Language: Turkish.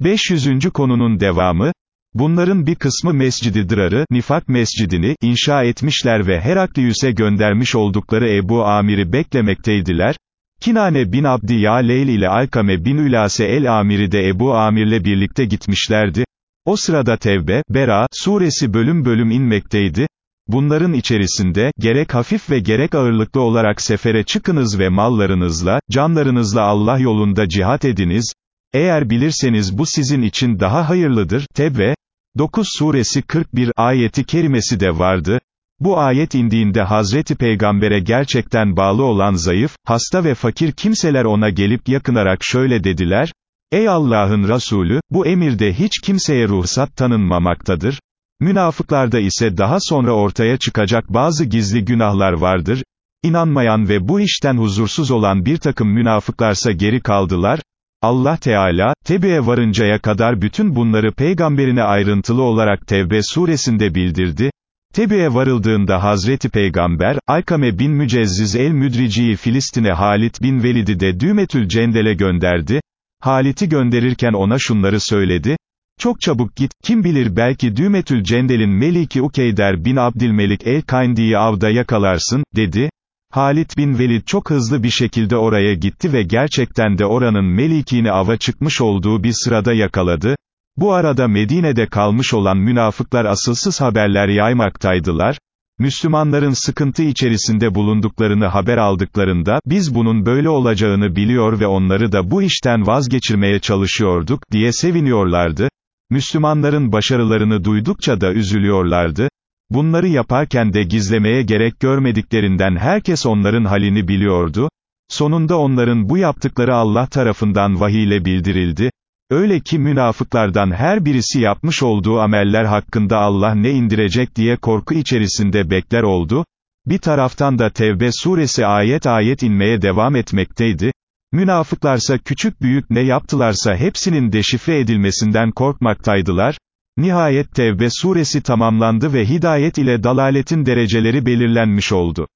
500. konunun devamı, bunların bir kısmı Mescid-i Dırar'ı, Nifak Mescidini, inşa etmişler ve Heraklius'e göndermiş oldukları Ebu Amir'i beklemekteydiler, Kinane bin Abdi Yaleyl ile Alkame bin Ülase el-Amiri de Ebu Amir'le birlikte gitmişlerdi, o sırada Tevbe, Bera, suresi bölüm bölüm inmekteydi, Bunların içerisinde, gerek hafif ve gerek ağırlıklı olarak sefere çıkınız ve mallarınızla, canlarınızla Allah yolunda cihat ediniz, eğer bilirseniz bu sizin için daha hayırlıdır, Tevbe, 9 suresi 41 ayeti kerimesi de vardı, bu ayet indiğinde Hazreti Peygamber'e gerçekten bağlı olan zayıf, hasta ve fakir kimseler ona gelip yakınarak şöyle dediler, Ey Allah'ın Resulü, bu emirde hiç kimseye ruhsat tanınmamaktadır, Münafıklarda ise daha sonra ortaya çıkacak bazı gizli günahlar vardır, İnanmayan ve bu işten huzursuz olan bir takım münafıklarsa geri kaldılar, Allah Teala, Tebe'ye varıncaya kadar bütün bunları peygamberine ayrıntılı olarak Tevbe suresinde bildirdi, Tebe'ye varıldığında Hazreti Peygamber, Aykame bin Mücezziz el-Müdrici'yi Filistin'e Halit bin Velid'i de Dümetül Cendel'e gönderdi, Halit'i gönderirken ona şunları söyledi, çok çabuk git, kim bilir belki Dümetül Cendel'in Meliki Ukeyder bin Abdülmelik el-Kayndi'yi avda yakalarsın, dedi. Halit bin Velid çok hızlı bir şekilde oraya gitti ve gerçekten de oranın Melikini ava çıkmış olduğu bir sırada yakaladı. Bu arada Medine'de kalmış olan münafıklar asılsız haberler yaymaktaydılar. Müslümanların sıkıntı içerisinde bulunduklarını haber aldıklarında, biz bunun böyle olacağını biliyor ve onları da bu işten vazgeçirmeye çalışıyorduk, diye seviniyorlardı. Müslümanların başarılarını duydukça da üzülüyorlardı, bunları yaparken de gizlemeye gerek görmediklerinden herkes onların halini biliyordu, sonunda onların bu yaptıkları Allah tarafından vahiy ile bildirildi, öyle ki münafıklardan her birisi yapmış olduğu ameller hakkında Allah ne indirecek diye korku içerisinde bekler oldu, bir taraftan da Tevbe suresi ayet ayet inmeye devam etmekteydi, Münafıklarsa küçük büyük ne yaptılarsa hepsinin deşifre edilmesinden korkmaktaydılar, nihayet Tevbe suresi tamamlandı ve hidayet ile dalaletin dereceleri belirlenmiş oldu.